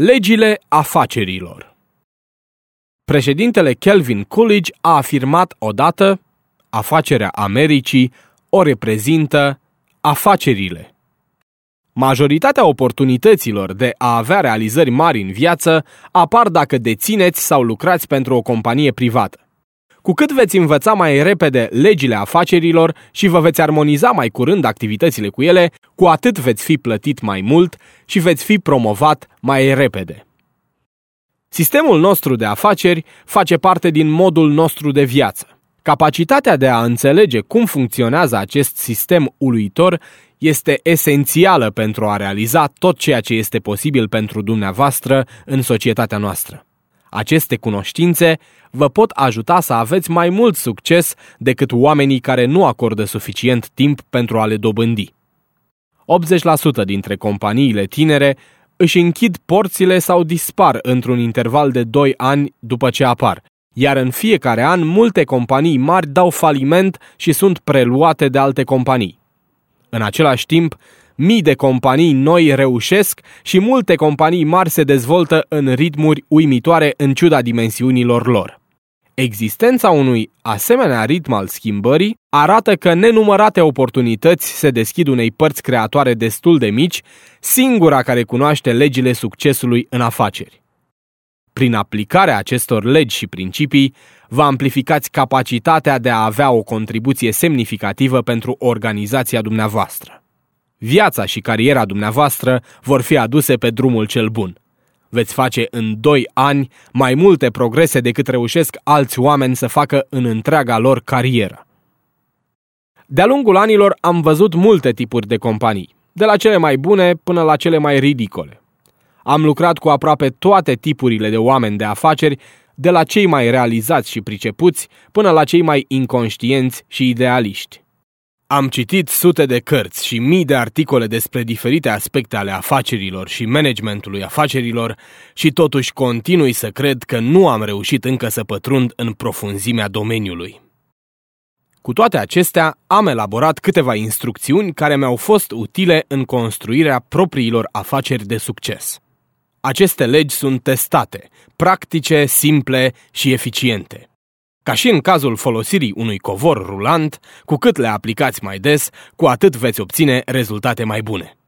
Legile afacerilor Președintele Kelvin Coolidge a afirmat odată afacerea Americii o reprezintă afacerile. Majoritatea oportunităților de a avea realizări mari în viață apar dacă dețineți sau lucrați pentru o companie privată. Cu cât veți învăța mai repede legile afacerilor și vă veți armoniza mai curând activitățile cu ele, cu atât veți fi plătit mai mult și veți fi promovat mai repede. Sistemul nostru de afaceri face parte din modul nostru de viață. Capacitatea de a înțelege cum funcționează acest sistem uluitor este esențială pentru a realiza tot ceea ce este posibil pentru dumneavoastră în societatea noastră. Aceste cunoștințe vă pot ajuta să aveți mai mult succes decât oamenii care nu acordă suficient timp pentru a le dobândi. 80% dintre companiile tinere își închid porțile sau dispar într-un interval de 2 ani după ce apar, iar în fiecare an multe companii mari dau faliment și sunt preluate de alte companii. În același timp, mii de companii noi reușesc și multe companii mari se dezvoltă în ritmuri uimitoare în ciuda dimensiunilor lor. Existența unui asemenea ritm al schimbării arată că nenumărate oportunități se deschid unei părți creatoare destul de mici, singura care cunoaște legile succesului în afaceri. Prin aplicarea acestor legi și principii, vă amplificați capacitatea de a avea o contribuție semnificativă pentru organizația dumneavoastră. Viața și cariera dumneavoastră vor fi aduse pe drumul cel bun. Veți face în 2 ani mai multe progrese decât reușesc alți oameni să facă în întreaga lor carieră. De-a lungul anilor am văzut multe tipuri de companii, de la cele mai bune până la cele mai ridicole. Am lucrat cu aproape toate tipurile de oameni de afaceri, de la cei mai realizați și pricepuți până la cei mai inconștienți și idealiști. Am citit sute de cărți și mii de articole despre diferite aspecte ale afacerilor și managementului afacerilor și totuși continui să cred că nu am reușit încă să pătrund în profunzimea domeniului. Cu toate acestea, am elaborat câteva instrucțiuni care mi-au fost utile în construirea propriilor afaceri de succes. Aceste legi sunt testate, practice, simple și eficiente. Ca și în cazul folosirii unui covor rulant, cu cât le aplicați mai des, cu atât veți obține rezultate mai bune.